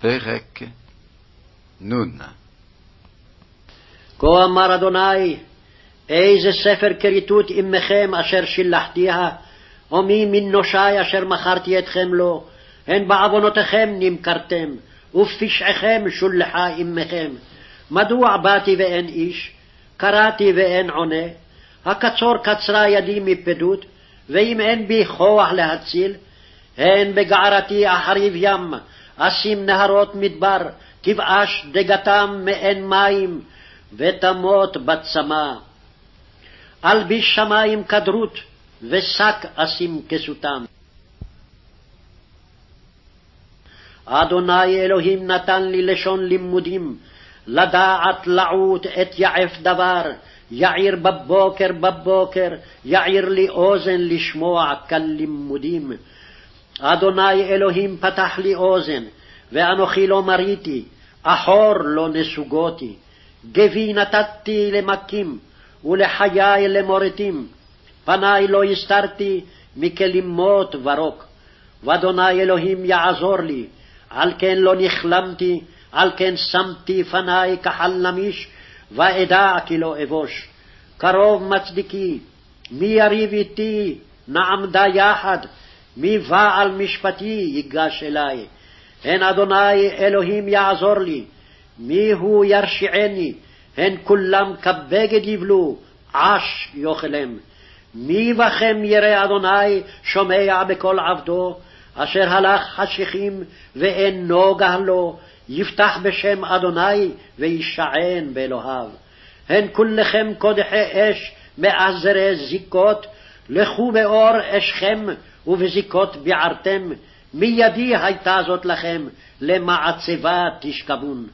פרק נ. כה אמר אדוני, איזה ספר כריתות עמכם אשר שילחתיה, או מי מנושי אשר מכרתי אתכם לו, הן בעוונותיכם נמכרתם, ופשעיכם שולחה עמכם. מדוע באתי ואין איש? קראתי ואין עונה? הקצור קצרה ידי מפדות, ואם אין בי כוח להציל, הן בגערתי אחריב ים, אשים נהרות מדבר, תבאש דגתם מאין מים, ותמות בצמא. אלביש שמים כדרות, ושק אשים כסותם. אדוני אלוהים נתן לי לשון לימודים, לדעת לעוט את יעף דבר, יעיר בבוקר בבוקר, יעיר לי אוזן לשמוע כלימודים. אדוני אלוהים פתח לי אוזן, ואנוכי לא מריתי, אחור לא נסוגותי. גבי נתתי למכים, ולחיי למורטים. פני לא הסתרתי מכלימות ורוק. ואדוני אלוהים יעזור לי, על כן לא נכלמתי, על כן שמתי פני כחלמיש, ואדע כי לא אבוש. קרוב מצדיקי, מי יריב איתי, נעמדה יחד, מי בעל משפטי ייגש אלי. הן אדוני אלוהים יעזור לי, מי הוא ירשיעני, הן כולם כבגד יבלו, עש יאכלם. מי בכם ירא אדוני שומע בקול עבדו, אשר הלך חשיכים ואין נוגה לו, יפתח בשם אדוני וישען באלוהיו. הן כולכם קודחי אש מעזרי זיקות, לכו באור אשכם ובזיקות ביערתם, מידי הייתה זאת לכם, למעצבה תשכבון.